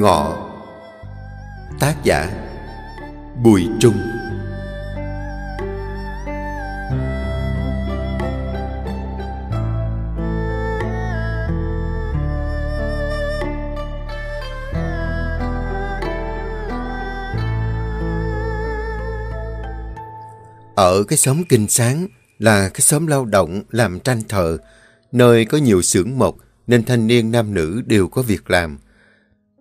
Ngọ Tác giả Bùi Trung Ở cái xóm Kinh Sáng là cái xóm lao động làm tranh thờ, nơi có nhiều xưởng mộc nên thanh niên nam nữ đều có việc làm.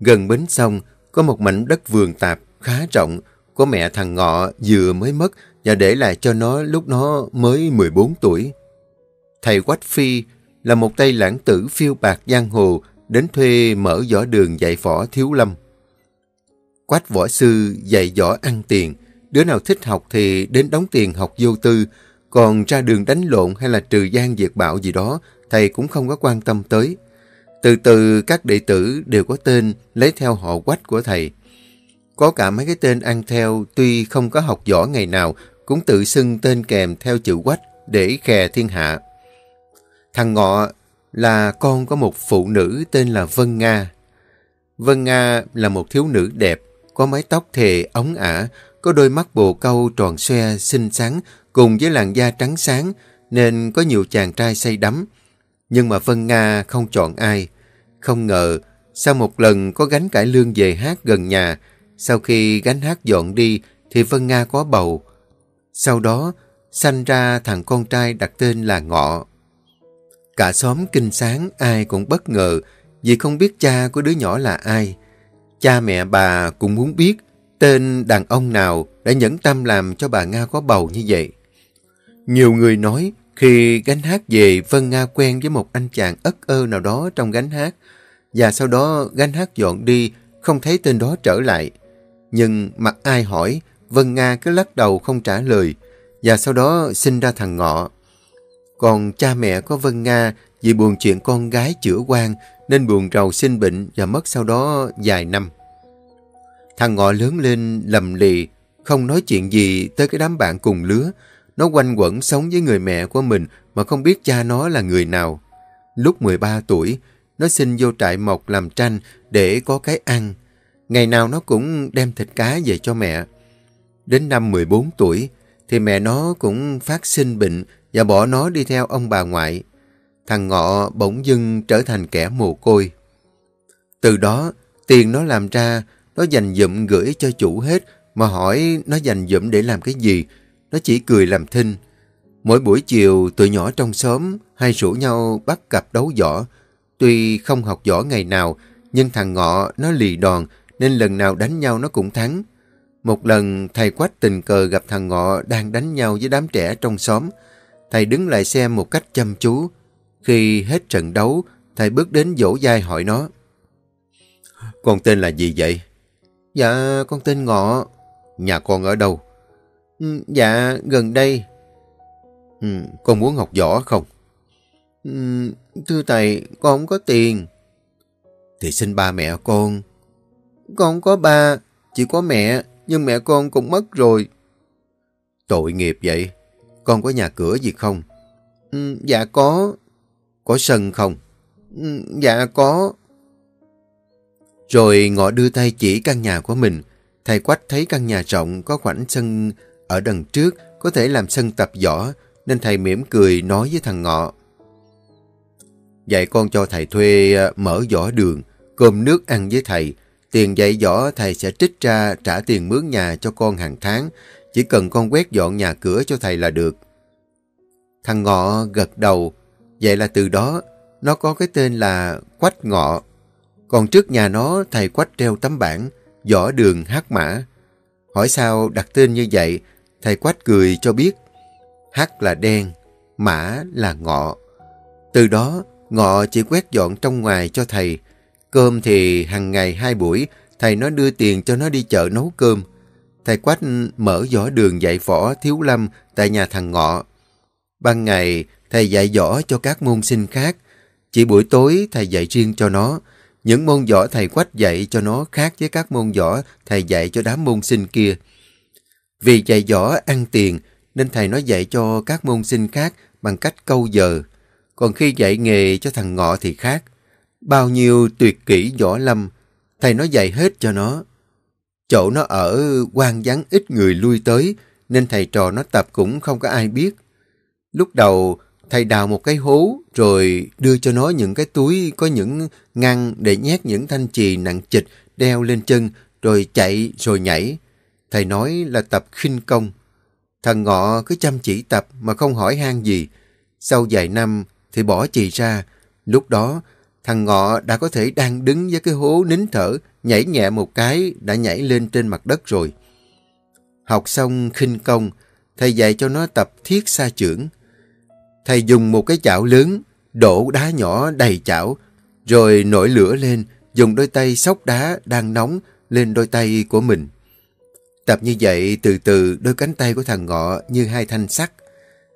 Gần bến sông có một mảnh đất vườn tạp khá rộng của mẹ thằng Ngọ vừa mới mất và để lại cho nó lúc nó mới 14 tuổi. Thầy Quách Phi là một tay lãng tử phiêu bạc giang hồ đến thuê mở võ đường dạy võ thiếu lâm. Quách võ sư dạy võ ăn tiền, đứa nào thích học thì đến đóng tiền học vô tư, còn ra đường đánh lộn hay là trừ gian diệt bạo gì đó, thầy cũng không có quan tâm tới. Từ từ các đệ tử đều có tên lấy theo họ quách của thầy. Có cả mấy cái tên ăn theo tuy không có học võ ngày nào cũng tự xưng tên kèm theo chữ quách để khè thiên hạ. Thằng Ngọ là con có một phụ nữ tên là Vân Nga. Vân Nga là một thiếu nữ đẹp, có mái tóc thề ống ả, có đôi mắt bồ câu tròn xoe xinh xắn cùng với làn da trắng sáng nên có nhiều chàng trai say đắm. Nhưng mà Vân Nga không chọn ai. Không ngờ, sau một lần có gánh cải lương về hát gần nhà, sau khi gánh hát dọn đi thì Vân Nga có bầu. Sau đó, sanh ra thằng con trai đặt tên là Ngọ. Cả xóm kinh sáng ai cũng bất ngờ vì không biết cha của đứa nhỏ là ai. Cha mẹ bà cũng muốn biết tên đàn ông nào đã nhẫn tâm làm cho bà Nga có bầu như vậy. Nhiều người nói khi gánh hát về Vân Nga quen với một anh chàng ất ơ nào đó trong gánh hát và sau đó gánh hát dọn đi không thấy tên đó trở lại. Nhưng mặt ai hỏi Vân Nga cứ lắc đầu không trả lời và sau đó sinh ra thằng Ngọ. Còn cha mẹ có Vân Nga vì buồn chuyện con gái chữa quan nên buồn rầu sinh bệnh và mất sau đó vài năm. Thằng Ngọ lớn lên lầm lì, không nói chuyện gì tới cái đám bạn cùng lứa. Nó quanh quẩn sống với người mẹ của mình mà không biết cha nó là người nào. Lúc 13 tuổi, nó xin vô trại mộc làm tranh để có cái ăn. Ngày nào nó cũng đem thịt cá về cho mẹ. Đến năm 14 tuổi, thì mẹ nó cũng phát sinh bệnh và bỏ nó đi theo ông bà ngoại. Thằng Ngọ bỗng dưng trở thành kẻ mồ côi. Từ đó, tiền nó làm ra, nó dành dụm gửi cho chủ hết, mà hỏi nó dành dụm để làm cái gì, nó chỉ cười làm thinh. Mỗi buổi chiều, tụi nhỏ trong xóm hay rủ nhau bắt cặp đấu võ. Tuy không học võ ngày nào, nhưng thằng Ngọ nó lì đòn, nên lần nào đánh nhau nó cũng thắng. Một lần, thầy Quách tình cờ gặp thằng Ngọ đang đánh nhau với đám trẻ trong xóm. Thầy đứng lại xem một cách chăm chú. Khi hết trận đấu, thầy bước đến dỗ dai hỏi nó. Con tên là gì vậy? Dạ, con tên Ngọ. Nhà con ở đâu? Dạ, gần đây. Ừ, con muốn học võ không? Ừ, thưa thầy, con không có tiền. Thì xin ba mẹ con. Con có ba, chỉ có mẹ, nhưng mẹ con cũng mất rồi. Tội nghiệp vậy. Con có nhà cửa gì không? Ừ, dạ có. Có sân không? Ừ, dạ có. Rồi ngọ đưa tay chỉ căn nhà của mình. Thầy Quách thấy căn nhà rộng có khoảnh sân ở đằng trước có thể làm sân tập võ nên thầy mỉm cười nói với thằng Ngọ. Dạy con cho thầy thuê ờ, mở võ đường, cơm nước ăn với thầy. Tiền dạy võ thầy sẽ trích ra trả tiền mướn nhà cho con hàng tháng. Chỉ cần con quét dọn nhà cửa cho thầy là được. Thằng Ngọ gật đầu. Vậy là từ đó nó có cái tên là Quách Ngọ. Còn trước nhà nó thầy Quách treo tấm bảng võ đường hát mã. Hỏi sao đặt tên như vậy, thầy Quách cười cho biết. Hát là đen, mã là ngọ. Từ đó, ngọ chỉ quét dọn trong ngoài cho thầy. Cơm thì hàng ngày hai buổi, thầy nó đưa tiền cho nó đi chợ nấu cơm. Thầy Quách mở võ đường dạy võ thiếu lâm tại nhà thằng Ngọ. Ban ngày, thầy dạy võ cho các môn sinh khác. Chỉ buổi tối, thầy dạy riêng cho nó. Những môn võ thầy Quách dạy cho nó khác với các môn võ thầy dạy cho đám môn sinh kia. Vì dạy võ ăn tiền nên thầy nó dạy cho các môn sinh khác bằng cách câu giờ. Còn khi dạy nghề cho thằng Ngọ thì khác. Bao nhiêu tuyệt kỹ võ lâm, thầy nó dạy hết cho nó. Chỗ nó ở quan vắng ít người lui tới, nên thầy trò nó tập cũng không có ai biết. Lúc đầu, thầy đào một cái hố, rồi đưa cho nó những cái túi có những ngăn để nhét những thanh chì nặng chịch đeo lên chân, rồi chạy rồi nhảy. Thầy nói là tập khinh công. Thằng Ngọ cứ chăm chỉ tập mà không hỏi han gì. Sau vài năm thì bỏ chì ra. Lúc đó, thằng Ngọ đã có thể đang đứng với cái hố nín thở, nhảy nhẹ một cái đã nhảy lên trên mặt đất rồi. Học xong khinh công, thầy dạy cho nó tập thiết sa trưởng. Thầy dùng một cái chảo lớn, đổ đá nhỏ đầy chảo, rồi nổi lửa lên, dùng đôi tay sóc đá đang nóng lên đôi tay của mình. Tập như vậy, từ từ đôi cánh tay của thằng Ngọ như hai thanh sắt.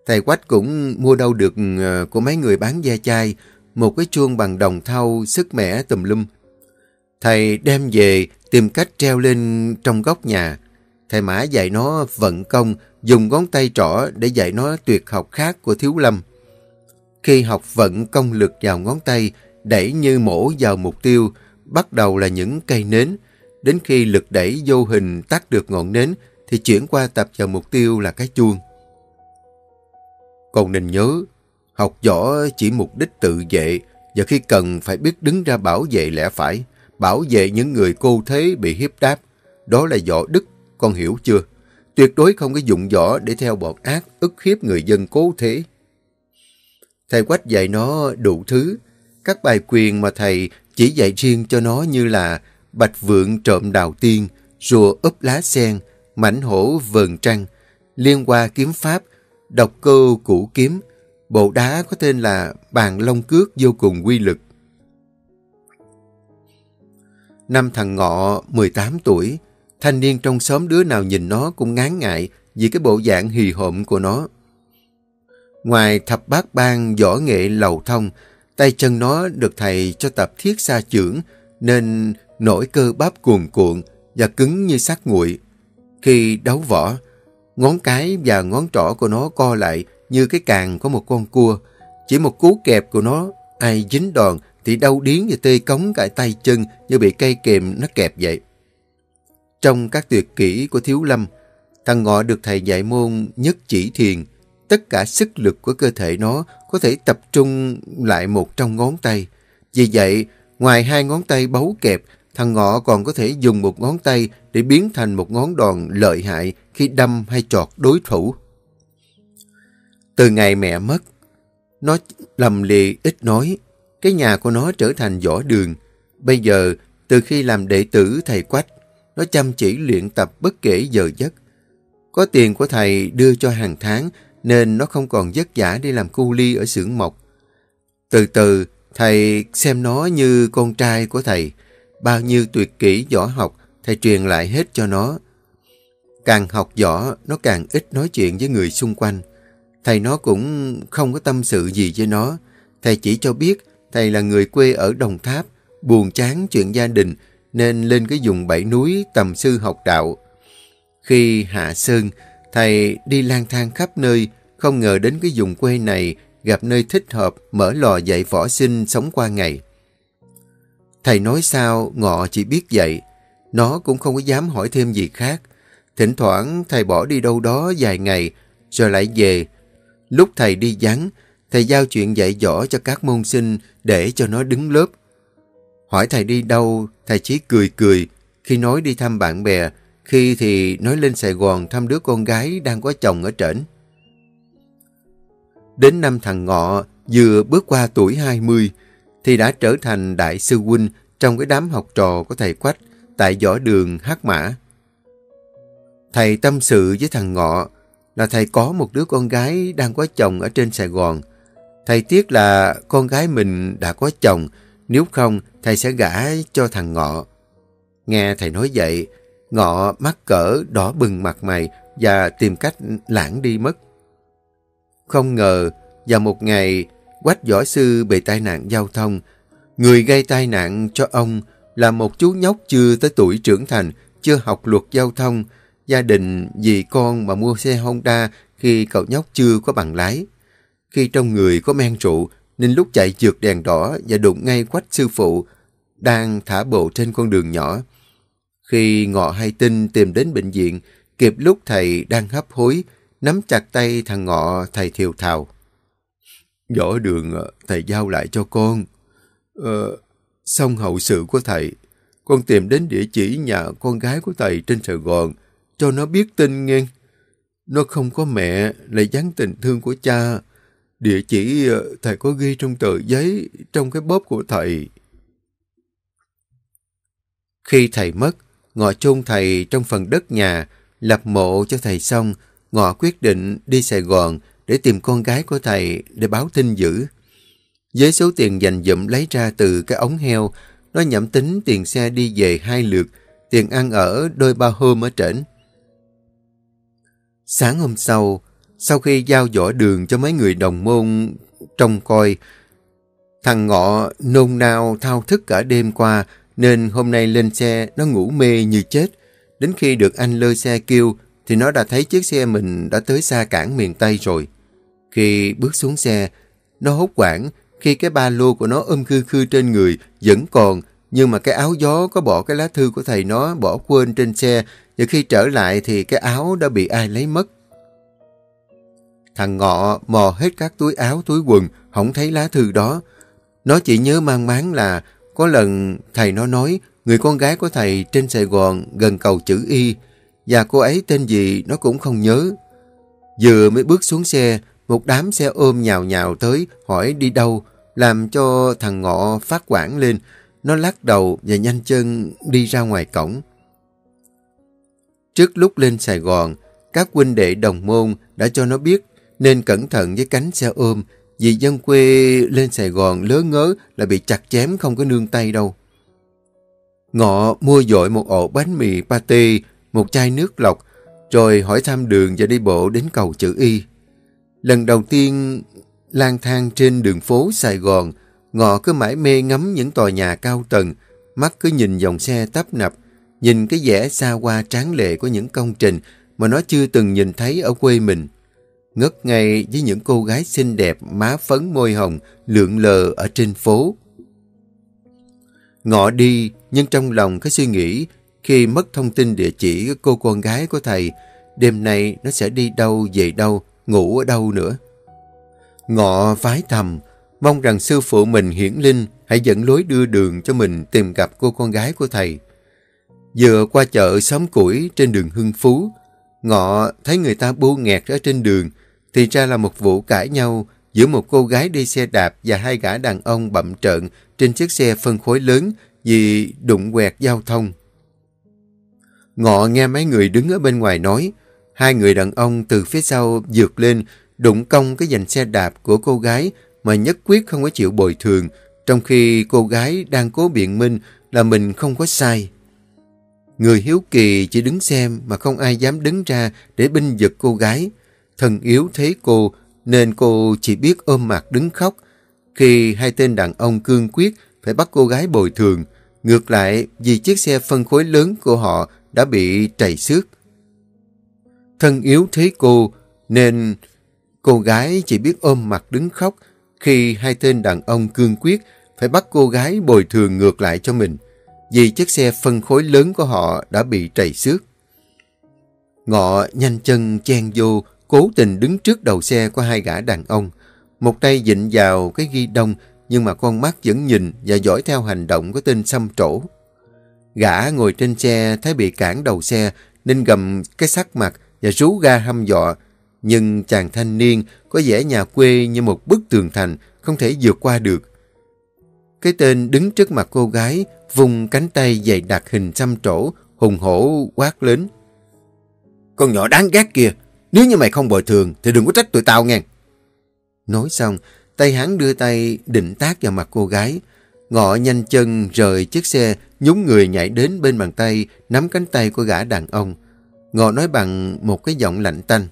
Thầy Quách cũng mua đâu được ờ, của mấy người bán da chai, một cái chuông bằng đồng thau sức mẻ tùm lum. Thầy đem về tìm cách treo lên trong góc nhà. Thầy Mã dạy nó vận công, dùng ngón tay trỏ để dạy nó tuyệt học khác của Thiếu Lâm. Khi học vận công lực vào ngón tay, đẩy như mổ vào mục tiêu, bắt đầu là những cây nến. Đến khi lực đẩy vô hình tắt được ngọn nến, thì chuyển qua tập vào mục tiêu là cái chuông. Còn nên nhớ, học võ chỉ mục đích tự vệ, và khi cần phải biết đứng ra bảo vệ lẽ phải, bảo vệ những người cô thế bị hiếp đáp. Đó là võ đức, con hiểu chưa? Tuyệt đối không có dụng võ để theo bọn ác, ức hiếp người dân cố thế. Thầy Quách dạy nó đủ thứ. Các bài quyền mà thầy chỉ dạy riêng cho nó như là bạch vượng trộm đào tiên, rùa úp lá sen, mảnh hổ vờn trăng, liên hoa kiếm pháp, độc cơ củ kiếm, bộ đá có tên là bàn long cước vô cùng quy lực. Năm thằng ngọ 18 tuổi, thanh niên trong xóm đứa nào nhìn nó cũng ngán ngại vì cái bộ dạng hì hộm của nó. Ngoài thập bát ban võ nghệ lầu thông, tay chân nó được thầy cho tập thiết xa trưởng nên nổi cơ bắp cuồn cuộn và cứng như sắt nguội. Khi đấu võ, ngón cái và ngón trỏ của nó co lại như cái càng có một con cua. Chỉ một cú kẹp của nó, ai dính đòn thì đau điến và tê cống cả tay chân như bị cây kềm nó kẹp vậy. Trong các tuyệt kỹ của Thiếu Lâm, thằng Ngọ được thầy dạy môn nhất chỉ thiền. Tất cả sức lực của cơ thể nó có thể tập trung lại một trong ngón tay. Vì vậy, ngoài hai ngón tay bấu kẹp, thằng Ngọ còn có thể dùng một ngón tay để biến thành một ngón đòn lợi hại khi đâm hay chọt đối thủ. Từ ngày mẹ mất, nó lầm lì ít nói, cái nhà của nó trở thành võ đường. Bây giờ, từ khi làm đệ tử thầy Quách, nó chăm chỉ luyện tập bất kể giờ giấc. Có tiền của thầy đưa cho hàng tháng nên nó không còn vất vả đi làm cu ly ở xưởng mộc. Từ từ, thầy xem nó như con trai của thầy. Bao nhiêu tuyệt kỹ võ học, thầy truyền lại hết cho nó. Càng học võ, nó càng ít nói chuyện với người xung quanh. Thầy nó cũng không có tâm sự gì với nó. Thầy chỉ cho biết thầy là người quê ở Đồng Tháp, buồn chán chuyện gia đình, nên lên cái vùng bảy núi tầm sư học đạo. Khi hạ sơn, thầy đi lang thang khắp nơi, không ngờ đến cái vùng quê này gặp nơi thích hợp mở lò dạy võ sinh sống qua ngày. Thầy nói sao, ngọ chỉ biết vậy. Nó cũng không có dám hỏi thêm gì khác. Thỉnh thoảng thầy bỏ đi đâu đó vài ngày, rồi lại về. Lúc thầy đi vắng, thầy giao chuyện dạy dỗ cho các môn sinh để cho nó đứng lớp. Hỏi thầy đi đâu, thầy chỉ cười cười khi nói đi thăm bạn bè, khi thì nói lên Sài Gòn thăm đứa con gái đang có chồng ở trển. Đến năm thằng Ngọ vừa bước qua tuổi 20 thì đã trở thành đại sư huynh trong cái đám học trò của thầy Quách tại võ đường Hát Mã. Thầy tâm sự với thằng Ngọ là thầy có một đứa con gái đang có chồng ở trên Sài Gòn. Thầy tiếc là con gái mình đã có chồng, nếu không thầy sẽ gả cho thằng Ngọ. Nghe thầy nói vậy, Ngọ mắc cỡ đỏ bừng mặt mày và tìm cách lãng đi mất. Không ngờ, vào một ngày, Quách võ sư bị tai nạn giao thông. Người gây tai nạn cho ông là một chú nhóc chưa tới tuổi trưởng thành, chưa học luật giao thông. Gia đình vì con mà mua xe Honda khi cậu nhóc chưa có bằng lái. Khi trong người có men rượu, nên lúc chạy trượt đèn đỏ và đụng ngay quách sư phụ đang thả bộ trên con đường nhỏ. Khi ngọ hay tin tìm đến bệnh viện, kịp lúc thầy đang hấp hối, nắm chặt tay thằng ngọ thầy thiều thào. Võ đường ờ, thầy giao lại cho con. Ờ, xong hậu sự của thầy, con tìm đến địa chỉ nhà con gái của thầy trên Sài Gòn, cho nó biết tin nghe. Nó không có mẹ, lại dán tình thương của cha. Địa chỉ ờ, thầy có ghi trong tờ giấy, trong cái bóp của thầy. Khi thầy mất, Ngọ chôn thầy trong phần đất nhà, lập mộ cho thầy xong, Ngọ quyết định đi Sài Gòn để tìm con gái của thầy để báo tin dữ. Với số tiền dành dụm lấy ra từ cái ống heo, nó nhẩm tính tiền xe đi về hai lượt, tiền ăn ở đôi ba hôm ở trển. Sáng hôm sau, sau khi giao võ đường cho mấy người đồng môn trông coi, thằng Ngọ nôn nao thao thức cả đêm qua nên hôm nay lên xe nó ngủ mê như chết. Đến khi được anh lơ xe kêu thì nó đã thấy chiếc xe mình đã tới xa cảng miền Tây rồi. Khi bước xuống xe, nó hốt quảng khi cái ba lô của nó ôm khư khư trên người vẫn còn nhưng mà cái áo gió có bỏ cái lá thư của thầy nó bỏ quên trên xe và khi trở lại thì cái áo đã bị ai lấy mất. Thằng Ngọ mò hết các túi áo, túi quần, không thấy lá thư đó. Nó chỉ nhớ mang máng là có lần thầy nó nói người con gái của thầy trên Sài Gòn gần cầu chữ Y và cô ấy tên gì nó cũng không nhớ. Vừa mới bước xuống xe, một đám xe ôm nhào nhào tới hỏi đi đâu, làm cho thằng Ngọ phát quảng lên. Nó lắc đầu và nhanh chân đi ra ngoài cổng. Trước lúc lên Sài Gòn, các huynh đệ đồng môn đã cho nó biết nên cẩn thận với cánh xe ôm vì dân quê lên Sài Gòn lớ ngớ là bị chặt chém không có nương tay đâu. Ngọ mua dội một ổ bánh mì pate, một chai nước lọc, rồi hỏi thăm đường và đi bộ đến cầu chữ Y. Lần đầu tiên lang thang trên đường phố Sài Gòn, Ngọ cứ mãi mê ngắm những tòa nhà cao tầng, mắt cứ nhìn dòng xe tấp nập, nhìn cái vẻ xa hoa tráng lệ của những công trình mà nó chưa từng nhìn thấy ở quê mình ngất ngay với những cô gái xinh đẹp má phấn môi hồng lượn lờ ở trên phố. Ngọ đi, nhưng trong lòng có suy nghĩ khi mất thông tin địa chỉ của cô con gái của thầy, đêm nay nó sẽ đi đâu, về đâu, ngủ ở đâu nữa. Ngọ vái thầm, mong rằng sư phụ mình hiển linh hãy dẫn lối đưa đường cho mình tìm gặp cô con gái của thầy. Vừa qua chợ xóm củi trên đường Hưng Phú, Ngọ thấy người ta bu nghẹt ở trên đường, thì ra là một vụ cãi nhau giữa một cô gái đi xe đạp và hai gã đàn ông bậm trợn trên chiếc xe phân khối lớn vì đụng quẹt giao thông. Ngọ nghe mấy người đứng ở bên ngoài nói, hai người đàn ông từ phía sau dược lên, đụng cong cái dành xe đạp của cô gái mà nhất quyết không có chịu bồi thường, trong khi cô gái đang cố biện minh là mình không có sai. Người hiếu kỳ chỉ đứng xem mà không ai dám đứng ra để binh giật cô gái thân yếu thấy cô nên cô chỉ biết ôm mặt đứng khóc. Khi hai tên đàn ông cương quyết phải bắt cô gái bồi thường, ngược lại vì chiếc xe phân khối lớn của họ đã bị trầy xước. Thân yếu thấy cô nên cô gái chỉ biết ôm mặt đứng khóc khi hai tên đàn ông cương quyết phải bắt cô gái bồi thường ngược lại cho mình vì chiếc xe phân khối lớn của họ đã bị trầy xước. Ngọ nhanh chân chen vô cố tình đứng trước đầu xe của hai gã đàn ông. Một tay dịnh vào cái ghi đông, nhưng mà con mắt vẫn nhìn và dõi theo hành động của tên xăm trổ. Gã ngồi trên xe thấy bị cản đầu xe nên gầm cái sắc mặt và rú ga hăm dọa. Nhưng chàng thanh niên có vẻ nhà quê như một bức tường thành không thể vượt qua được. Cái tên đứng trước mặt cô gái vùng cánh tay dày đặc hình xăm trổ hùng hổ quát lớn. Con nhỏ đáng ghét kìa, nếu như mày không bồi thường thì đừng có trách tụi tao nghe. Nói xong, tay hắn đưa tay định tác vào mặt cô gái. Ngọ nhanh chân rời chiếc xe, nhúng người nhảy đến bên bàn tay, nắm cánh tay của gã đàn ông. Ngọ nói bằng một cái giọng lạnh tanh.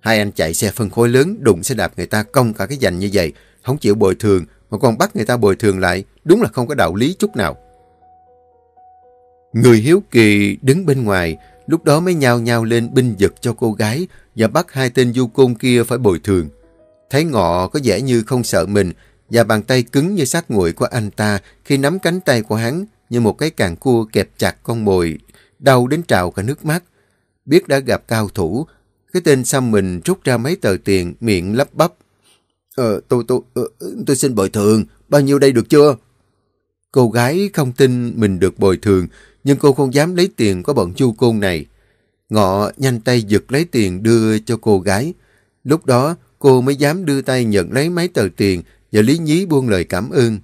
Hai anh chạy xe phân khối lớn đụng xe đạp người ta công cả cái dành như vậy, không chịu bồi thường mà còn bắt người ta bồi thường lại, đúng là không có đạo lý chút nào. Người hiếu kỳ đứng bên ngoài, Lúc đó mới nhao nhao lên binh giật cho cô gái và bắt hai tên du côn kia phải bồi thường. Thấy ngọ có vẻ như không sợ mình và bàn tay cứng như sát nguội của anh ta khi nắm cánh tay của hắn như một cái càng cua kẹp chặt con mồi, đau đến trào cả nước mắt. Biết đã gặp cao thủ, cái tên xăm mình rút ra mấy tờ tiền, miệng lắp bắp. Ờ, tôi, tôi, ờ, tôi xin bồi thường, bao nhiêu đây được chưa? Cô gái không tin mình được bồi thường, nhưng cô không dám lấy tiền của bọn chu côn này. Ngọ nhanh tay giật lấy tiền đưa cho cô gái. Lúc đó, cô mới dám đưa tay nhận lấy mấy tờ tiền và lý nhí buông lời cảm ơn.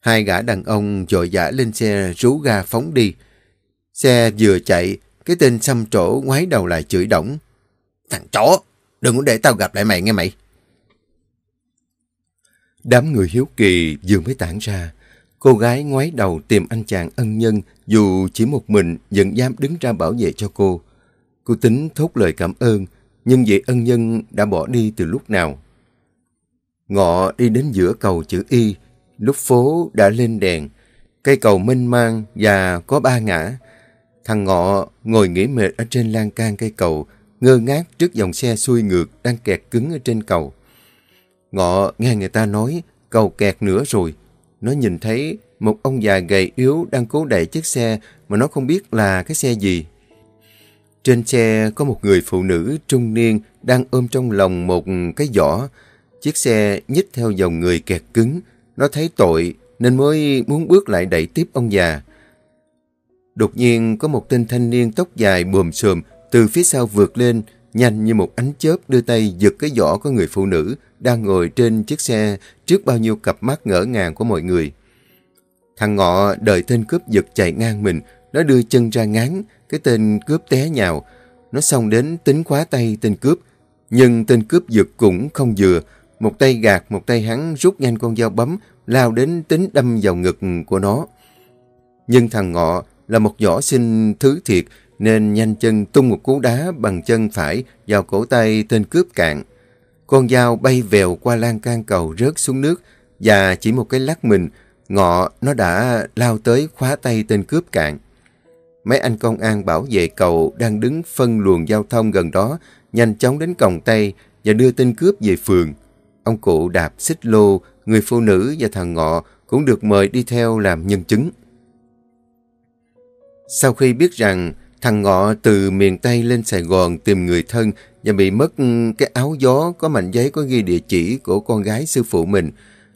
Hai gã đàn ông dội dã lên xe rú ga phóng đi. Xe vừa chạy, cái tên xăm trổ ngoái đầu lại chửi đổng. Thằng chó, đừng có để tao gặp lại mày nghe mày. Đám người hiếu kỳ vừa mới tản ra. Cô gái ngoái đầu tìm anh chàng ân nhân dù chỉ một mình vẫn dám đứng ra bảo vệ cho cô. Cô tính thốt lời cảm ơn, nhưng vị ân nhân đã bỏ đi từ lúc nào. Ngọ đi đến giữa cầu chữ Y, lúc phố đã lên đèn. Cây cầu mênh mang và có ba ngã. Thằng Ngọ ngồi nghỉ mệt ở trên lan can cây cầu, ngơ ngác trước dòng xe xuôi ngược đang kẹt cứng ở trên cầu. Ngọ nghe người ta nói cầu kẹt nữa rồi. Nó nhìn thấy một ông già gầy yếu đang cố đẩy chiếc xe mà nó không biết là cái xe gì. Trên xe có một người phụ nữ trung niên đang ôm trong lòng một cái giỏ. Chiếc xe nhích theo dòng người kẹt cứng. Nó thấy tội nên mới muốn bước lại đẩy tiếp ông già. Đột nhiên có một tên thanh niên tóc dài bùm xùm từ phía sau vượt lên, nhanh như một ánh chớp đưa tay giật cái giỏ của người phụ nữ đang ngồi trên chiếc xe trước bao nhiêu cặp mắt ngỡ ngàng của mọi người. Thằng ngọ đợi tên cướp giật chạy ngang mình, nó đưa chân ra ngán, cái tên cướp té nhào. Nó xong đến tính khóa tay tên cướp, nhưng tên cướp giật cũng không vừa. Một tay gạt, một tay hắn rút nhanh con dao bấm, lao đến tính đâm vào ngực của nó. Nhưng thằng ngọ là một võ sinh thứ thiệt, nên nhanh chân tung một cú đá bằng chân phải vào cổ tay tên cướp cạn. Con dao bay vèo qua lan can cầu rớt xuống nước và chỉ một cái lắc mình, ngọ nó đã lao tới khóa tay tên cướp cạn. Mấy anh công an bảo vệ cầu đang đứng phân luồng giao thông gần đó, nhanh chóng đến còng tay và đưa tên cướp về phường. Ông cụ đạp xích lô, người phụ nữ và thằng ngọ cũng được mời đi theo làm nhân chứng. Sau khi biết rằng thằng ngọ từ miền Tây lên Sài Gòn tìm người thân và bị mất cái áo gió có mảnh giấy có ghi địa chỉ của con gái sư phụ mình,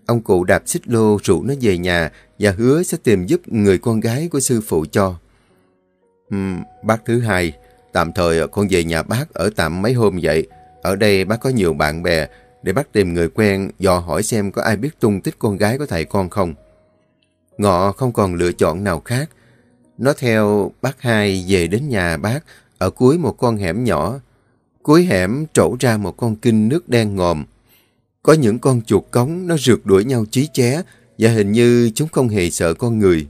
ông cụ đạp xích lô rủ nó về nhà và hứa sẽ tìm giúp người con gái của sư phụ cho. Uhm, bác thứ hai, tạm thời con về nhà bác ở tạm mấy hôm vậy. Ở đây bác có nhiều bạn bè, để bác tìm người quen, dò hỏi xem có ai biết tung tích con gái của thầy con không. Ngọ không còn lựa chọn nào khác. Nó theo bác hai về đến nhà bác, ở cuối một con hẻm nhỏ. Cuối hẻm trổ ra một con kinh nước đen ngòm. Có những con chuột cống nó rượt đuổi nhau chí ché và hình như chúng không hề sợ con người.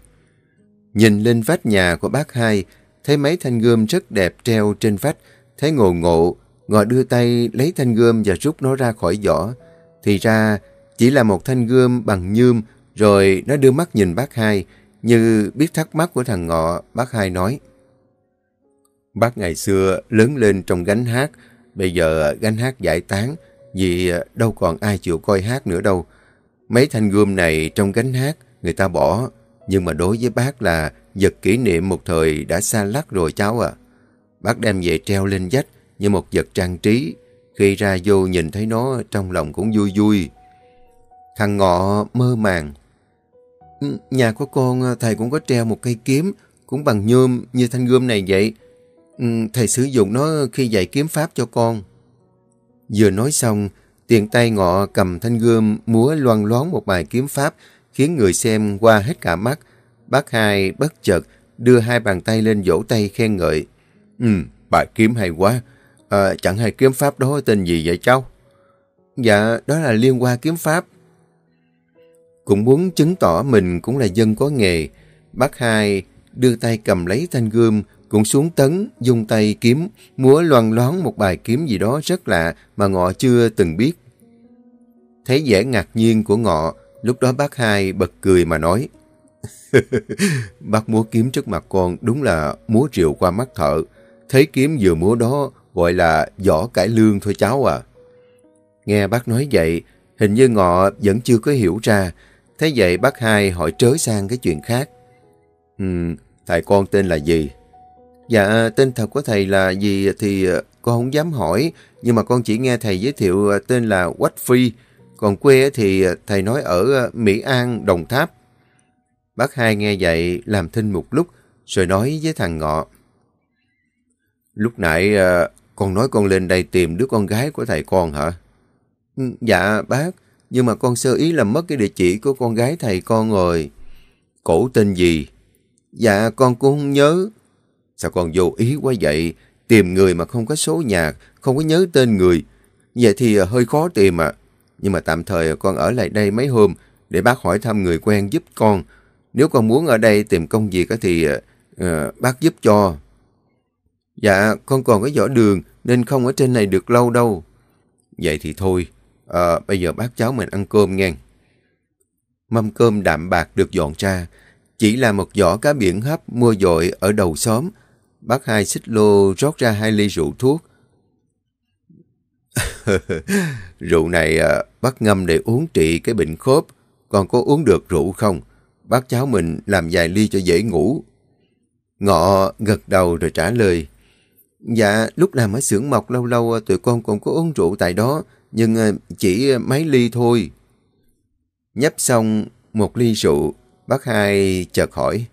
Nhìn lên vách nhà của bác hai, thấy mấy thanh gươm rất đẹp treo trên vách, thấy ngộ ngộ, ngọ đưa tay lấy thanh gươm và rút nó ra khỏi vỏ. Thì ra, chỉ là một thanh gươm bằng nhươm, rồi nó đưa mắt nhìn bác hai, như biết thắc mắc của thằng ngọ, bác hai nói. Bác ngày xưa lớn lên trong gánh hát, bây giờ gánh hát giải tán, vì đâu còn ai chịu coi hát nữa đâu. Mấy thanh gươm này trong gánh hát, người ta bỏ, nhưng mà đối với bác là vật kỷ niệm một thời đã xa lắc rồi cháu à. Bác đem về treo lên vách như một vật trang trí. Khi ra vô nhìn thấy nó trong lòng cũng vui vui. Thằng ngọ mơ màng. Nhà của con à, thầy cũng có treo một cây kiếm cũng bằng nhôm như thanh gươm này vậy. Ừ, thầy sử dụng nó khi dạy kiếm pháp cho con. Vừa nói xong, tiền tay ngọ cầm thanh gươm múa loan loáng một bài kiếm pháp khiến người xem qua hết cả mắt. Bác hai bất chợt đưa hai bàn tay lên vỗ tay khen ngợi. Ừ, bài kiếm hay quá. À, chẳng hay kiếm pháp đó tên gì vậy cháu? Dạ, đó là liên qua kiếm pháp. Cũng muốn chứng tỏ mình cũng là dân có nghề. Bác hai đưa tay cầm lấy thanh gươm, cũng xuống tấn, dùng tay kiếm, múa loan loáng một bài kiếm gì đó rất lạ mà ngọ chưa từng biết. Thấy vẻ ngạc nhiên của ngọ, lúc đó bác hai bật cười mà nói. bác múa kiếm trước mặt con đúng là múa rượu qua mắt thợ. Thấy kiếm vừa múa đó gọi là võ cải lương thôi cháu à. Nghe bác nói vậy, hình như ngọ vẫn chưa có hiểu ra. Thế vậy bác hai hỏi trớ sang cái chuyện khác. Ừ, thầy con tên là gì? Dạ, tên thật của thầy là gì thì ờ, con không dám hỏi, nhưng mà con chỉ nghe thầy giới thiệu ờ, tên là Quách Phi. Còn quê thì ờ, thầy nói ở Mỹ An, Đồng Tháp. Bác hai nghe vậy làm thinh một lúc, rồi nói với thằng Ngọ. Lúc nãy con nói con lên đây tìm đứa con gái của thầy con hả? Ừ, dạ bác, nhưng mà con sơ ý làm mất cái địa chỉ của con gái thầy con rồi. Cổ tên gì? Dạ con cũng không nhớ. Sao con vô ý quá vậy? Tìm người mà không có số nhà, không có nhớ tên người. Vậy thì à, hơi khó tìm à. Nhưng mà tạm thời à, con ở lại đây mấy hôm để bác hỏi thăm người quen giúp con. Nếu con muốn ở đây tìm công việc thì uh, bác giúp cho. Dạ, con còn có võ đường nên không ở trên này được lâu đâu. Vậy thì thôi, à, bây giờ bác cháu mình ăn cơm nghe. Mâm cơm đạm bạc được dọn ra, chỉ là một giỏ cá biển hấp mua dội ở đầu xóm. Bác hai xích lô rót ra hai ly rượu thuốc. rượu này à, bác ngâm để uống trị cái bệnh khớp. Còn có uống được rượu không? Bác cháu mình làm vài ly cho dễ ngủ. Ngọ gật đầu rồi trả lời. Dạ, lúc làm ở xưởng mộc lâu lâu ờ, tụi con cũng có uống rượu tại đó, nhưng ờ, chỉ mấy ly thôi. Nhấp xong một ly rượu, bác hai chợt hỏi,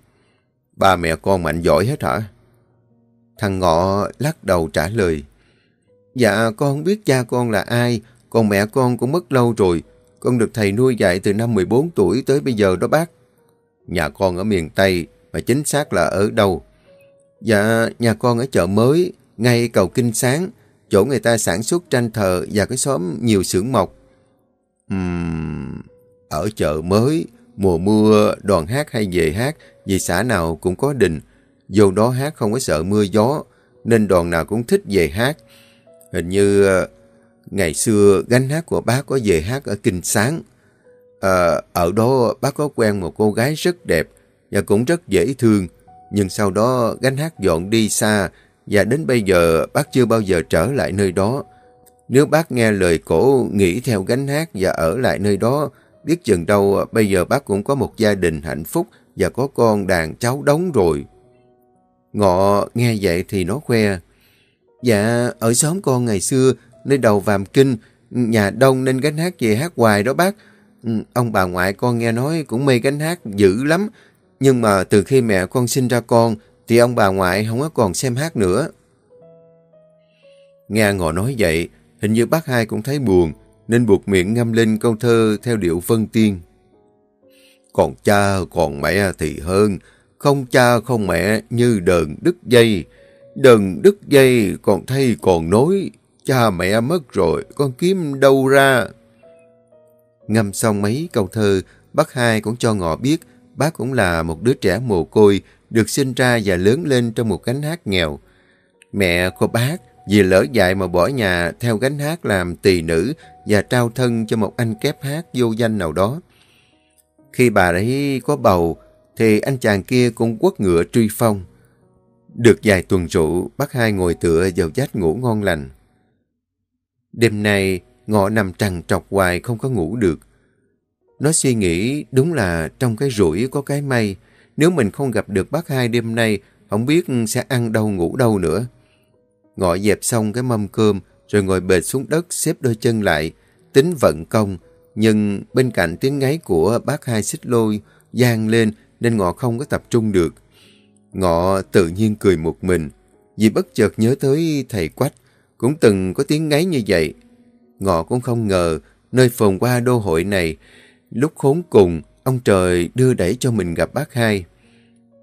ba mẹ con mạnh giỏi hết hả? Thằng Ngọ lắc đầu trả lời, Dạ, con không biết cha con là ai, còn mẹ con cũng mất lâu rồi. Con được thầy nuôi dạy từ năm 14 tuổi tới bây giờ đó bác. Nhà con ở miền Tây, mà chính xác là ở đâu? Dạ, nhà con ở chợ mới, ngay cầu Kinh Sáng, chỗ người ta sản xuất tranh thờ và cái xóm nhiều xưởng mộc. Uhm, ở chợ mới, mùa mưa đoàn hát hay về hát, vì xã nào cũng có đình. Vô đó hát không có sợ mưa gió, nên đoàn nào cũng thích về hát. Hình như ờ, ngày xưa gánh hát của bác có về hát ở Kinh Sáng. À, ở đó bác có quen một cô gái rất đẹp và cũng rất dễ thương. Nhưng sau đó gánh hát dọn đi xa và đến bây giờ bác chưa bao giờ trở lại nơi đó. Nếu bác nghe lời cổ nghĩ theo gánh hát và ở lại nơi đó, biết chừng đâu bây giờ bác cũng có một gia đình hạnh phúc và có con đàn cháu đóng rồi. Ngọ nghe vậy thì nó khoe. Dạ, ở xóm con ngày xưa, nơi đầu Vàm Kinh, nhà đông nên gánh hát về hát hoài đó bác. Ừ, ông bà ngoại con nghe nói cũng mê gánh hát dữ lắm. Nhưng mà từ khi mẹ con sinh ra con, thì ông bà ngoại không có còn xem hát nữa. Nghe ngọ nói vậy, hình như bác hai cũng thấy buồn, nên buộc miệng ngâm lên câu thơ theo điệu vân tiên. Còn cha, còn mẹ thì hơn, không cha không mẹ như đờn đứt dây. Đờn đứt dây còn thay còn nối, cha mẹ mất rồi, con kiếm đâu ra. Ngâm xong mấy câu thơ, bác hai cũng cho ngọ biết bác cũng là một đứa trẻ mồ côi được sinh ra và lớn lên trong một gánh hát nghèo. Mẹ của bác vì lỡ dại mà bỏ nhà theo gánh hát làm tỳ nữ và trao thân cho một anh kép hát vô danh nào đó. Khi bà ấy có bầu, thì anh chàng kia cũng quất ngựa truy phong. Được vài tuần rượu, bác hai ngồi tựa vào dách ngủ ngon lành. Đêm nay, ngọ nằm trằn trọc hoài không có ngủ được. Nó suy nghĩ đúng là trong cái rủi có cái may, nếu mình không gặp được bác hai đêm nay, không biết sẽ ăn đâu ngủ đâu nữa. Ngọ dẹp xong cái mâm cơm, rồi ngồi bệt xuống đất xếp đôi chân lại, tính vận công. Nhưng bên cạnh tiếng ngáy của bác hai xích lôi gian lên nên Ngọ không có tập trung được. Ngọ tự nhiên cười một mình, vì bất chợt nhớ tới thầy Quách, cũng từng có tiếng ngáy như vậy. Ngọ cũng không ngờ, nơi phồn qua đô hội này, lúc khốn cùng, ông trời đưa đẩy cho mình gặp bác hai.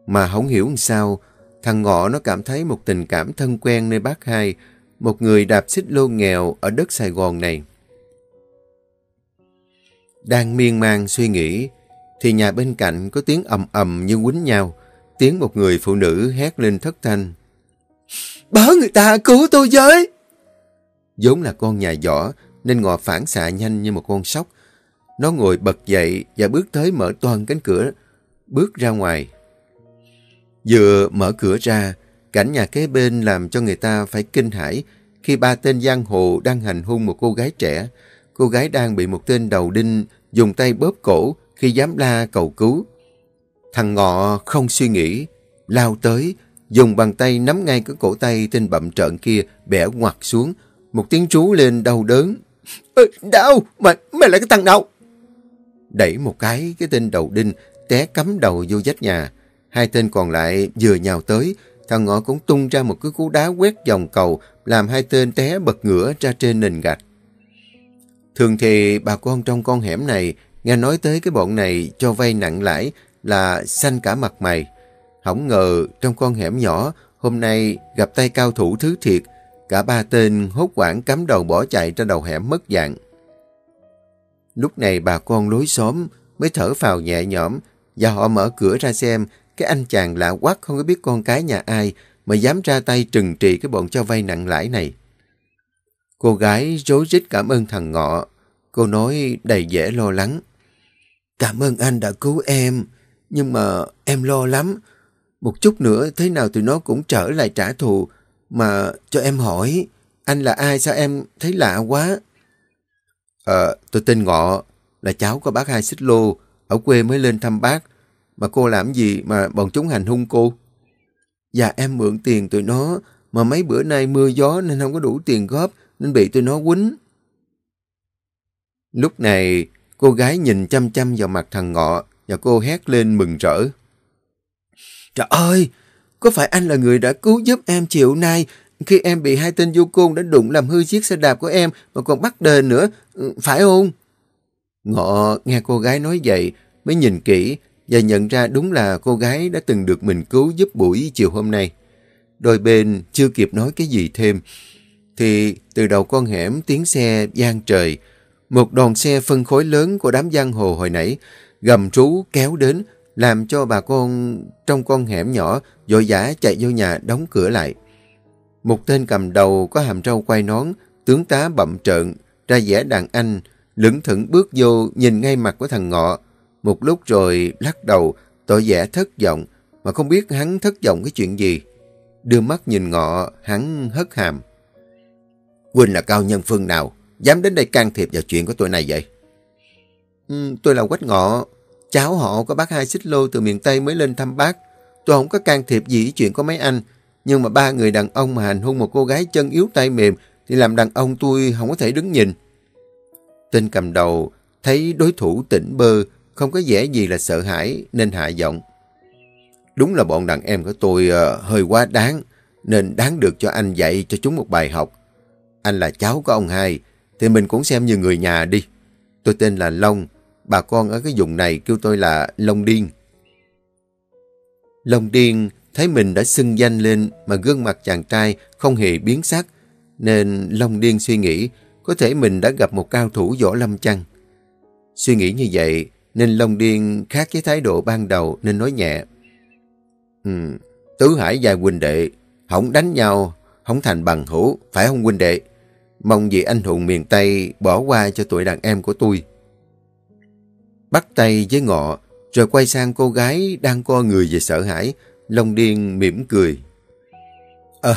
Mà không hiểu sao, thằng Ngọ nó cảm thấy một tình cảm thân quen nơi bác hai, một người đạp xích lô nghèo ở đất Sài Gòn này. Đang miên man suy nghĩ, thì nhà bên cạnh có tiếng ầm ầm như quýnh nhau, tiếng một người phụ nữ hét lên thất thanh. Báo người ta cứu tôi với! vốn là con nhà võ nên ngọ phản xạ nhanh như một con sóc, nó ngồi bật dậy và bước tới mở toàn cánh cửa, bước ra ngoài. Vừa mở cửa ra, cảnh nhà kế bên làm cho người ta phải kinh hãi khi ba tên giang hồ đang hành hung một cô gái trẻ. cô gái đang bị một tên đầu đinh dùng tay bóp cổ khi dám la cầu cứu. Thằng Ngọ không suy nghĩ, lao tới, dùng bàn tay nắm ngay cái cổ tay tên bậm trợn kia bẻ ngoặt xuống. Một tiếng trú lên đau đớn. Ê, đau! Mày, mày là cái thằng nào? Đẩy một cái, cái tên đầu đinh té cắm đầu vô vách nhà. Hai tên còn lại vừa nhào tới, thằng Ngọ cũng tung ra một cái cú đá quét dòng cầu, làm hai tên té bật ngửa ra trên nền gạch. Thường thì bà con trong con hẻm này nghe nói tới cái bọn này cho vay nặng lãi là xanh cả mặt mày. Không ngờ trong con hẻm nhỏ hôm nay gặp tay cao thủ thứ thiệt, cả ba tên hốt quảng cắm đầu bỏ chạy ra đầu hẻm mất dạng. Lúc này bà con lối xóm mới thở phào nhẹ nhõm và họ mở cửa ra xem cái anh chàng lạ quắc không có biết con cái nhà ai mà dám ra tay trừng trị cái bọn cho vay nặng lãi này. Cô gái rối rít cảm ơn thằng Ngọ. Cô nói đầy vẻ lo lắng. Cảm ơn anh đã cứu em, nhưng mà em lo lắm. Một chút nữa thế nào tụi nó cũng trở lại trả thù. Mà cho em hỏi, anh là ai sao em thấy lạ quá? Ờ, tôi tên Ngọ, là cháu của bác Hai Xích Lô, ở quê mới lên thăm bác. Mà cô làm gì mà bọn chúng hành hung cô? Dạ em mượn tiền tụi nó, mà mấy bữa nay mưa gió nên không có đủ tiền góp, nên bị tụi nó quýnh. Lúc này, cô gái nhìn chăm chăm vào mặt thằng Ngọ và cô hét lên mừng rỡ. Trời ơi! Có phải anh là người đã cứu giúp em chiều nay khi em bị hai tên du côn đã đụng làm hư chiếc xe đạp của em mà còn bắt đền nữa, ừ, phải không? Ngọ nghe cô gái nói vậy mới nhìn kỹ và nhận ra đúng là cô gái đã từng được mình cứu giúp buổi chiều hôm nay. Đôi bên chưa kịp nói cái gì thêm, thì từ đầu con hẻm tiếng xe gian trời, một đoàn xe phân khối lớn của đám giang hồ hồi nãy gầm trú kéo đến, làm cho bà con trong con hẻm nhỏ vội vã chạy vô nhà đóng cửa lại. Một tên cầm đầu có hàm râu quay nón, tướng tá bậm trợn, ra vẻ đàn anh, lững thững bước vô nhìn ngay mặt của thằng Ngọ. Một lúc rồi lắc đầu, tội vẻ thất vọng, mà không biết hắn thất vọng cái chuyện gì. Đưa mắt nhìn Ngọ, hắn hất hàm. Quỳnh là cao nhân phương nào, dám đến đây can thiệp vào chuyện của tôi này vậy? Ừ, tôi là Quách Ngọ, cháu họ có bác hai xích lô từ miền Tây mới lên thăm bác. Tôi không có can thiệp gì chuyện của mấy anh, nhưng mà ba người đàn ông mà hành hung một cô gái chân yếu tay mềm thì làm đàn ông tôi không có thể đứng nhìn. Tên cầm đầu thấy đối thủ tỉnh bơ, không có vẻ gì là sợ hãi nên hạ giọng. Đúng là bọn đàn em của tôi uh, hơi quá đáng, nên đáng được cho anh dạy cho chúng một bài học. Anh là cháu của ông hai, thì mình cũng xem như người nhà đi. Tôi tên là Long, bà con ở cái vùng này kêu tôi là Long Điên. Long Điên thấy mình đã xưng danh lên mà gương mặt chàng trai không hề biến sắc, nên Long Điên suy nghĩ có thể mình đã gặp một cao thủ võ lâm chăng. Suy nghĩ như vậy nên Long Điên khác với thái độ ban đầu nên nói nhẹ. Ừ, Tứ Hải và huynh đệ, không đánh nhau, không thành bằng hữu, phải không huynh đệ? Mong vị anh hùng miền Tây bỏ qua cho tuổi đàn em của tôi. Bắt tay với ngọ, rồi quay sang cô gái đang co người về sợ hãi. Long Điên mỉm cười. À,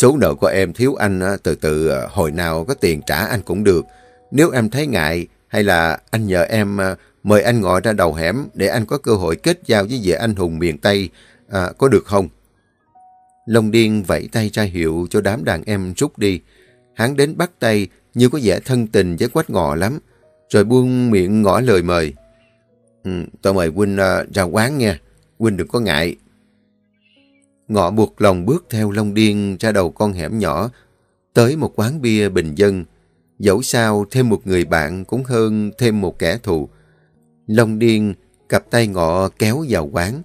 số nợ của em thiếu anh từ từ ờ, hồi nào có tiền trả anh cũng được. Nếu em thấy ngại hay là anh nhờ em mời anh ngồi ra đầu hẻm để anh có cơ hội kết giao với vợ anh hùng miền Tây, à, có được không? Long Điên vẫy tay ra hiệu cho đám đàn em rút đi. Hắn đến bắt tay như có vẻ thân tình với quách ngọ lắm, rồi buông miệng ngỏ lời mời. Ừ, tôi mời huynh uh, ra quán nha, huynh đừng có ngại. Ngọ buộc lòng bước theo Long Điên ra đầu con hẻm nhỏ, tới một quán bia bình dân. Dẫu sao thêm một người bạn cũng hơn thêm một kẻ thù. Long Điên cặp tay ngọ kéo vào quán.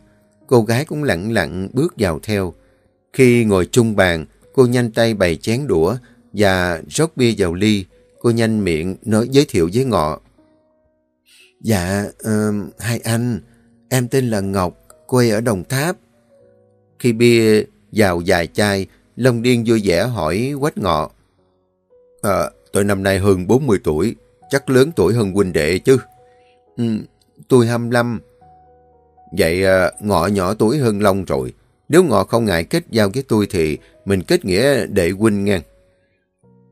Cô gái cũng lặng lặng bước vào theo. Khi ngồi chung bàn, cô nhanh tay bày chén đũa và rót bia vào ly. Cô nhanh miệng nói giới thiệu với ngọ. Dạ, uh, hai anh, em tên là Ngọc, quê ở Đồng Tháp. Khi bia vào vài chai, Long Điên vui vẻ hỏi quách ngọ. À, tôi năm nay hơn 40 tuổi, chắc lớn tuổi hơn huynh đệ chứ. Ừ, tôi 25. Vậy à, ngọ nhỏ tuổi hơn Long rồi. Nếu ngọ không ngại kết giao với tôi thì mình kết nghĩa đệ huynh ngang.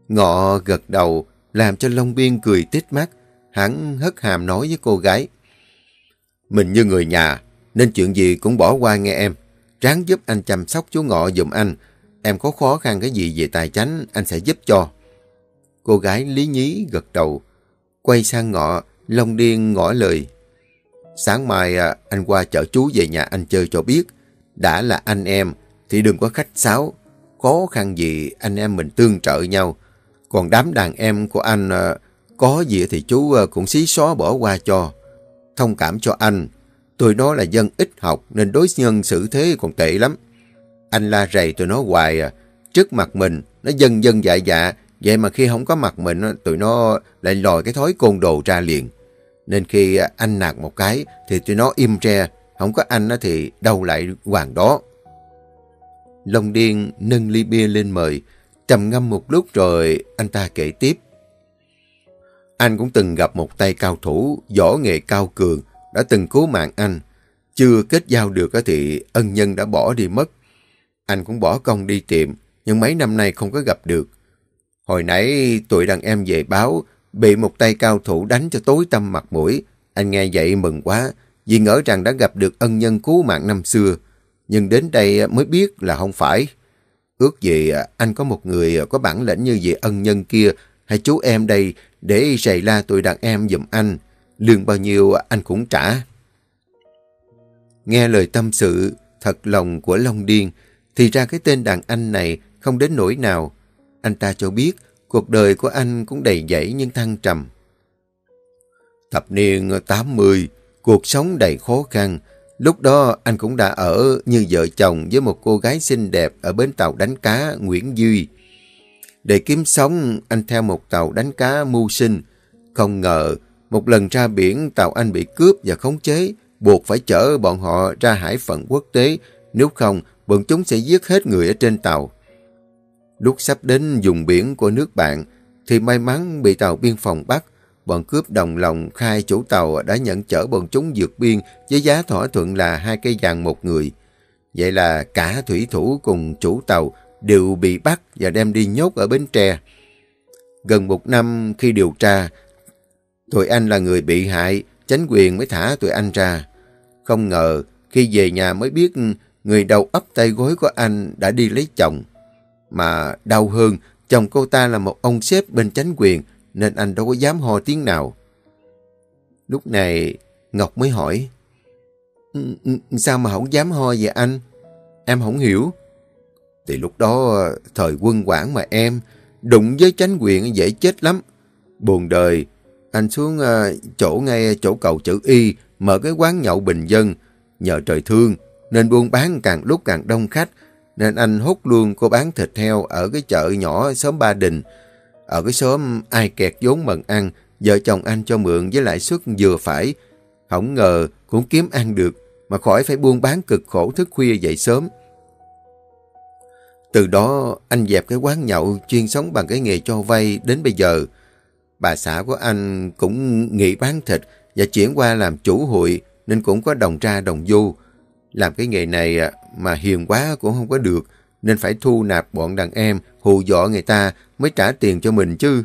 Ngọ gật đầu, làm cho Long Biên cười tít mắt. Hắn hất hàm nói với cô gái. Mình như người nhà, nên chuyện gì cũng bỏ qua nghe em. Ráng giúp anh chăm sóc chú Ngọ dùm anh. Em có khó khăn cái gì về tài chánh, anh sẽ giúp cho. Cô gái lý nhí gật đầu. Quay sang Ngọ, Long Điên ngỏ lời. Sáng mai à, anh qua chở chú về nhà anh chơi cho biết. Đã là anh em, thì đừng có khách sáo. Khó khăn gì anh em mình tương trợ nhau. Còn đám đàn em của anh à, có gì thì chú à, cũng xí xóa bỏ qua cho. Thông cảm cho anh. Tụi nó là dân ít học nên đối nhân xử thế còn tệ lắm. Anh la rầy tụi nó hoài à. Trước mặt mình, nó dân dân dạ dạ. Vậy mà khi không có mặt mình, tụi nó lại lòi cái thói côn đồ ra liền. Nên khi anh nạt một cái thì tụi nó im tre. Không có anh thì đâu lại hoàng đó. Long Điên nâng ly bia lên mời. Trầm ngâm một lúc rồi anh ta kể tiếp. Anh cũng từng gặp một tay cao thủ, võ nghệ cao cường, đã từng cứu mạng anh. Chưa kết giao được thì ân nhân đã bỏ đi mất. Anh cũng bỏ công đi tìm, nhưng mấy năm nay không có gặp được. Hồi nãy tụi đàn em về báo, bị một tay cao thủ đánh cho tối tâm mặt mũi. Anh nghe vậy mừng quá, vì ngỡ rằng đã gặp được ân nhân cứu mạng năm xưa. Nhưng đến đây mới biết là không phải. Ước gì à, anh có một người à, có bản lĩnh như vậy ân nhân kia, hay chú em đây để rầy la tụi đàn em giùm anh. Lương bao nhiêu anh cũng trả. Nghe lời tâm sự thật lòng của Long Điên, thì ra cái tên đàn anh này không đến nỗi nào. Anh ta cho biết cuộc đời của anh cũng đầy dẫy nhưng thăng trầm. Thập niên 80, cuộc sống đầy khó khăn. Lúc đó anh cũng đã ở như vợ chồng với một cô gái xinh đẹp ở bến tàu đánh cá Nguyễn Duy. Để kiếm sống, anh theo một tàu đánh cá mưu sinh. Không ngờ, một lần ra biển, tàu anh bị cướp và khống chế, buộc phải chở bọn họ ra hải phận quốc tế, nếu không, bọn chúng sẽ giết hết người ở trên tàu. Lúc sắp đến vùng biển của nước bạn, thì may mắn bị tàu biên phòng bắt, bọn cướp đồng lòng khai chủ tàu đã nhận chở bọn chúng vượt biên với giá thỏa thuận là hai cây vàng một người. Vậy là cả thủy thủ cùng chủ tàu đều bị bắt và đem đi nhốt ở Bến Tre. Gần một năm khi điều tra, tụi anh là người bị hại, chánh quyền mới thả tụi anh ra. Không ngờ, khi về nhà mới biết người đầu ấp tay gối của anh đã đi lấy chồng. Mà đau hơn, chồng cô ta là một ông sếp bên chánh quyền, nên anh đâu có dám ho tiếng nào. Lúc này, Ngọc mới hỏi, ừ, ừ, Sao mà không dám ho vậy anh? Em không hiểu. Thì lúc đó thời quân quản mà em, đụng với chánh quyền dễ chết lắm. Buồn đời, anh xuống uh, chỗ ngay chỗ cầu chữ Y, mở cái quán nhậu bình dân. Nhờ trời thương, nên buôn bán càng lúc càng đông khách, nên anh hút luôn cô bán thịt heo ở cái chợ nhỏ xóm Ba Đình. Ở cái xóm ai kẹt vốn mần ăn, vợ chồng anh cho mượn với lãi suất vừa phải. Không ngờ cũng kiếm ăn được, mà khỏi phải buôn bán cực khổ thức khuya dậy sớm. Từ đó anh dẹp cái quán nhậu chuyên sống bằng cái nghề cho vay đến bây giờ. Bà xã của anh cũng nghỉ bán thịt và chuyển qua làm chủ hội nên cũng có đồng ra đồng vô. Làm cái nghề này à, mà hiền quá cũng không có được nên phải thu nạp bọn đàn em hù dọa người ta mới trả tiền cho mình chứ.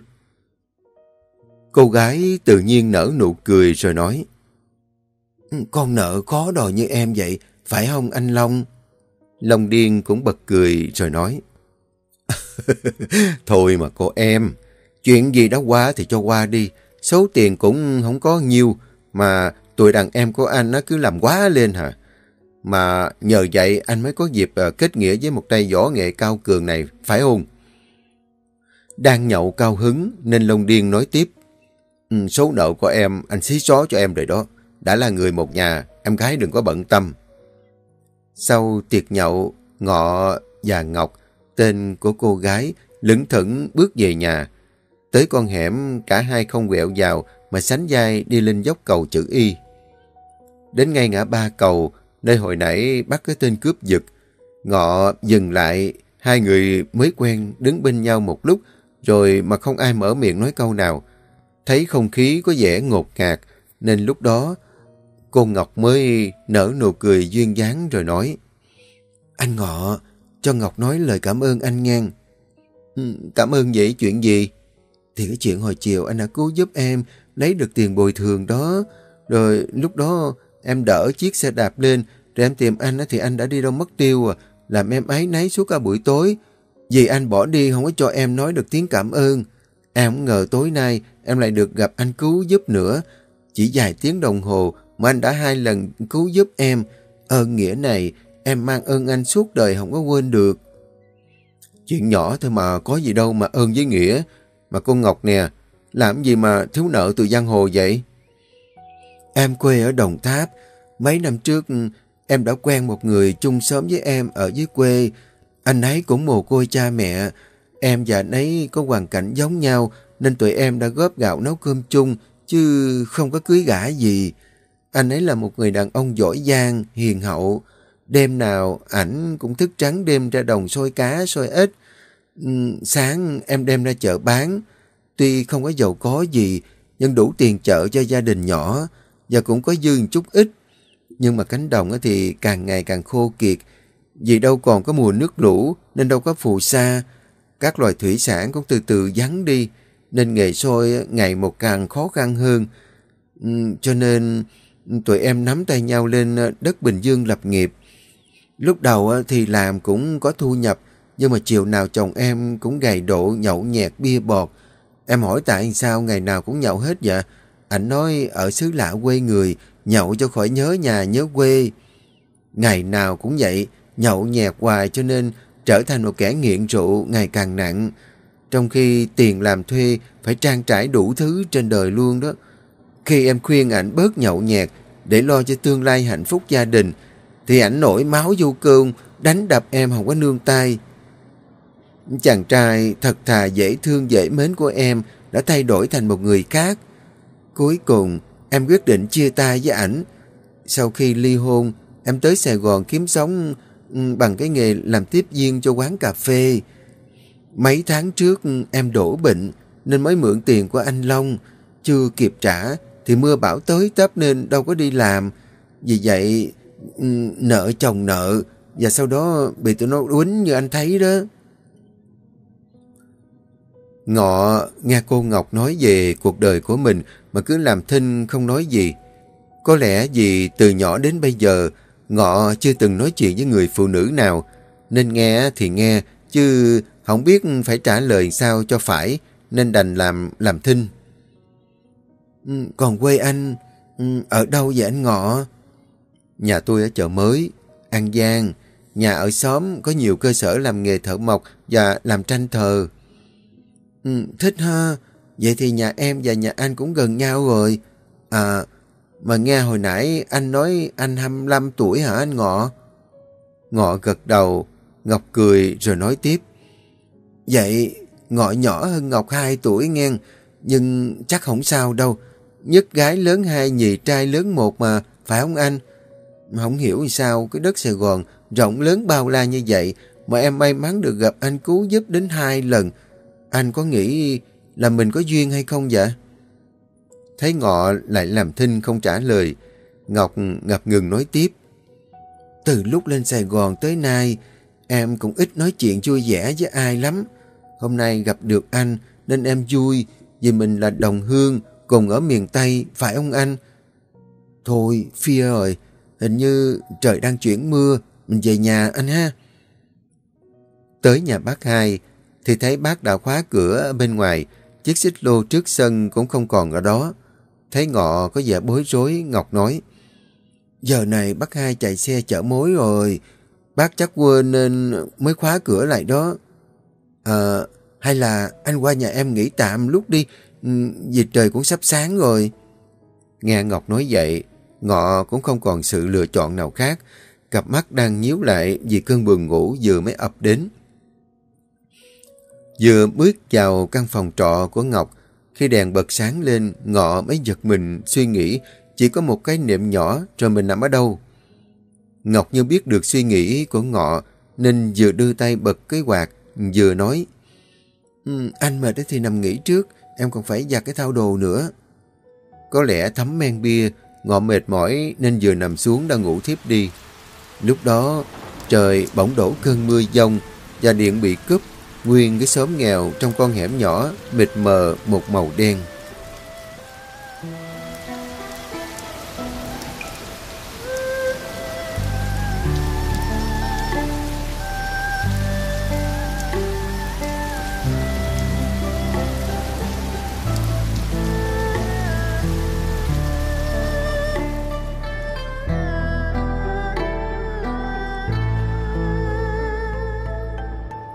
Cô gái tự nhiên nở nụ cười rồi nói ừ, Con nợ khó đòi như em vậy, phải không anh Long? Long Điên cũng bật cười rồi nói Thôi mà cô em, chuyện gì đã qua thì cho qua đi. Số tiền cũng không có nhiều mà tụi đàn em của anh nó cứ làm quá lên hả? Mà nhờ vậy anh mới có dịp ờ, kết nghĩa với một tay võ nghệ cao cường này, phải không? Đang nhậu cao hứng nên Long Điên nói tiếp. Ừ, số nợ của em anh xí xó cho em rồi đó. Đã là người một nhà, em gái đừng có bận tâm. Sau tiệc nhậu, Ngọ và Ngọc, tên của cô gái, lững thững bước về nhà. Tới con hẻm, cả hai không quẹo vào mà sánh vai đi lên dốc cầu chữ Y. Đến ngay ngã ba cầu, nơi hồi nãy bắt cái tên cướp giật. Ngọ dừng lại, hai người mới quen đứng bên nhau một lúc, rồi mà không ai mở miệng nói câu nào. Thấy không khí có vẻ ngột ngạt, nên lúc đó cô Ngọc mới nở nụ cười duyên dáng rồi nói Anh Ngọ, cho Ngọc nói lời cảm ơn anh ngang. Ừ, cảm ơn vậy chuyện gì? Thì cái chuyện hồi chiều anh đã cứu giúp em, lấy được tiền bồi thường đó. Rồi lúc đó em đỡ chiếc xe đạp lên, rồi em tìm anh thì anh đã đi đâu mất tiêu à. Làm em ấy náy suốt cả buổi tối. Vì anh bỏ đi không có cho em nói được tiếng cảm ơn. Em không ngờ tối nay em lại được gặp anh cứu giúp nữa. Chỉ vài tiếng đồng hồ mà anh đã hai lần cứu giúp em. Ơn nghĩa này em mang ơn anh suốt đời không có quên được. Chuyện nhỏ thôi mà, có gì đâu mà ơn với nghĩa. Mà cô Ngọc nè, làm gì mà thiếu nợ từ giang hồ vậy? Em quê ở Đồng Tháp. Mấy năm trước em đã quen một người chung sớm với em ở dưới quê. Anh ấy cũng mồ côi cha mẹ. Em và anh ấy có hoàn cảnh giống nhau nên tụi em đã góp gạo nấu cơm chung chứ không có cưới gã gì. Anh ấy là một người đàn ông giỏi giang, hiền hậu. Đêm nào ảnh cũng thức trắng đêm ra đồng sôi cá, sôi ếch. Ừ, sáng em đem ra chợ bán. Tuy không có giàu có gì, nhưng đủ tiền chợ cho gia đình nhỏ và cũng có dư chút ít. Nhưng mà cánh đồng thì càng ngày càng khô kiệt. Vì đâu còn có mùa nước lũ nên đâu có phù sa. Các loài thủy sản cũng từ từ vắng đi nên nghề sôi ngày một càng khó khăn hơn. Ừ, cho nên tụi em nắm tay nhau lên đất Bình Dương lập nghiệp. Lúc đầu thì làm cũng có thu nhập nhưng mà chiều nào chồng em cũng gầy độ nhậu nhẹt bia bọt. Em hỏi tại sao ngày nào cũng nhậu hết vậy? Anh nói ở xứ lạ quê người nhậu cho khỏi nhớ nhà nhớ quê. Ngày nào cũng vậy, nhậu nhẹt hoài cho nên trở thành một kẻ nghiện rượu ngày càng nặng. Trong khi tiền làm thuê phải trang trải đủ thứ trên đời luôn đó. Khi em khuyên ảnh bớt nhậu nhẹt để lo cho tương lai hạnh phúc gia đình, thì ảnh nổi máu vô cơn, đánh đập em không có nương tay. Chàng trai thật thà dễ thương dễ mến của em đã thay đổi thành một người khác. Cuối cùng, em quyết định chia tay với ảnh. Sau khi ly hôn, em tới Sài Gòn kiếm sống ừ, bằng cái nghề làm tiếp viên cho quán cà phê. Mấy tháng trước em đổ bệnh nên mới mượn tiền của anh Long. Chưa kịp trả thì mưa bão tới tấp nên đâu có đi làm. Vì vậy ừ, nợ chồng nợ và sau đó bị tụi nó đuấn như anh thấy đó. Ngọ nghe cô Ngọc nói về cuộc đời của mình mà cứ làm thinh không nói gì. Có lẽ vì từ nhỏ đến bây giờ Ngọ chưa từng nói chuyện với người phụ nữ nào nên nghe thì nghe chứ không biết phải trả lời sao cho phải nên đành làm làm thinh. Ừ, còn quê anh ừ, ở đâu vậy anh Ngọ? Nhà tôi ở chợ mới, An Giang. Nhà ở xóm có nhiều cơ sở làm nghề thợ mộc và làm tranh thờ. Ừ, thích ha. Vậy thì nhà em và nhà anh cũng gần nhau rồi. À, mà nghe hồi nãy anh nói anh 25 tuổi hả anh Ngọ? Ngọ gật đầu, Ngọc cười rồi nói tiếp. Vậy Ngọ nhỏ hơn Ngọc 2 tuổi nghe, nhưng chắc không sao đâu. Nhất gái lớn hai, nhì trai lớn một mà, phải không anh? Không hiểu sao cái đất Sài Gòn rộng lớn bao la như vậy mà em may mắn được gặp anh cứu giúp đến hai lần. Anh có nghĩ là mình có duyên hay không vậy? Thấy Ngọ lại làm thinh không trả lời. Ngọc ngập ngừng nói tiếp. Từ lúc lên Sài Gòn tới nay, em cũng ít nói chuyện vui vẻ với ai lắm. Hôm nay gặp được anh nên em vui vì mình là đồng hương cùng ở miền Tây, phải không anh? Thôi, phia ơi, hình như trời đang chuyển mưa, mình về nhà anh ha. Tới nhà bác hai, thì thấy bác đã khóa cửa bên ngoài, chiếc xích lô trước sân cũng không còn ở đó. Thấy ngọ có vẻ bối rối, Ngọc nói, Giờ này bác hai chạy xe chở mối rồi, bác chắc quên nên mới khóa cửa lại đó. Ờ, hay là anh qua nhà em nghỉ tạm lúc đi, ừ, vì trời cũng sắp sáng rồi. Nghe Ngọc nói vậy, Ngọ cũng không còn sự lựa chọn nào khác, cặp mắt đang nhíu lại vì cơn buồn ngủ vừa mới ập đến. Vừa bước vào căn phòng trọ của Ngọc, khi đèn bật sáng lên, Ngọ mới giật mình suy nghĩ chỉ có một cái niệm nhỏ rồi mình nằm ở đâu. Ngọc như biết được suy nghĩ của Ngọ nên vừa đưa tay bật cái quạt vừa nói um, Anh mệt thì nằm nghỉ trước, em còn phải giặt cái thao đồ nữa. Có lẽ thấm men bia, Ngọ mệt mỏi nên vừa nằm xuống đã ngủ thiếp đi. Lúc đó trời bỗng đổ cơn mưa giông và điện bị cướp Nguyên cái xóm nghèo trong con hẻm nhỏ, mịt mờ một màu đen.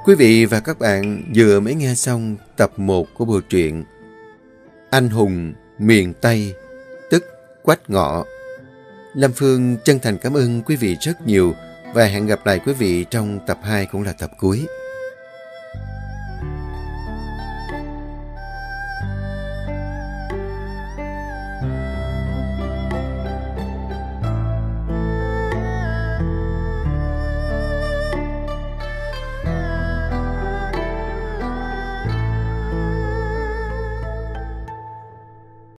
Quý vị và các bạn vừa mới nghe xong tập 1 của bộ truyện Anh hùng miền Tây, tức Quách Ngọ. Lâm Phương chân thành cảm ơn quý vị rất nhiều và hẹn gặp lại quý vị trong tập 2 cũng là tập cuối.